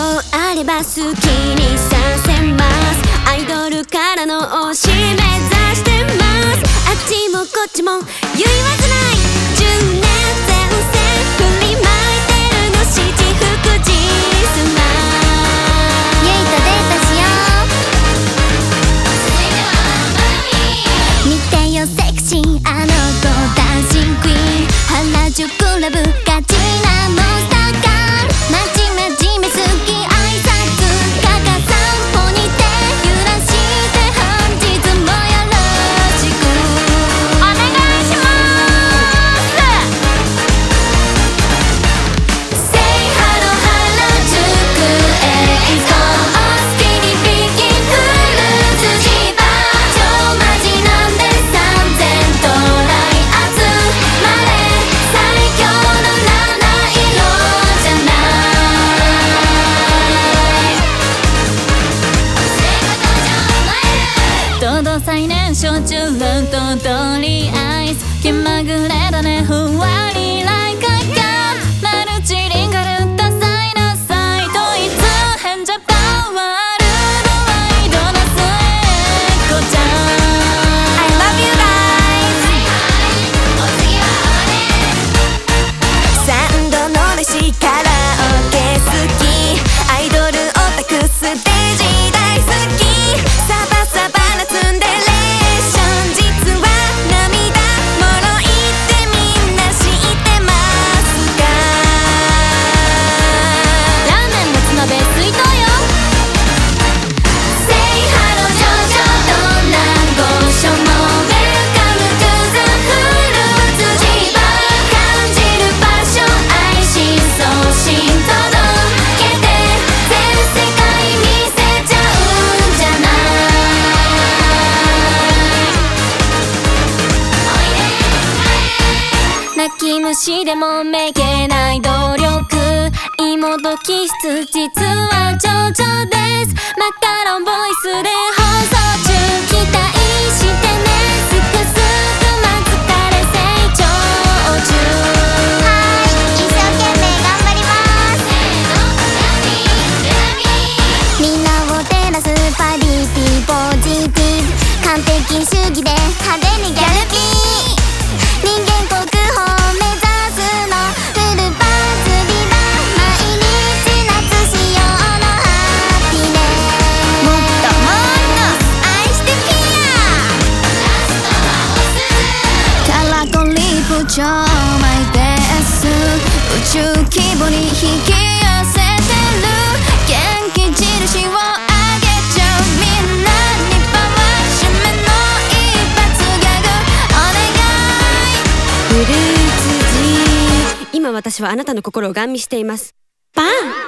あれば好きにさせます。アイドルからの推し目指してます。あっちもこっちも言い訳ない10年前線振りまいてるの七福神様ゆいとデートしよう続いてはマミ見てよセクシーあの子ダンシングクイーン原宿ラブガチランき虫でもめげない努力妹気質実は上々です。マカロンボイスで放送中期待してねす。くす。くまつかれ成長中はい一生懸命頑張ります。みんなを照らす。パリピポジティブ完璧主義で派手にギャルピー人間超マイペース宇宙規模に引き寄せてる。元気印をあげちゃう。みんなにパワー締めの一発ギャグ。お願い。フルーツジー今私はあなたの心をガン見しています。パン！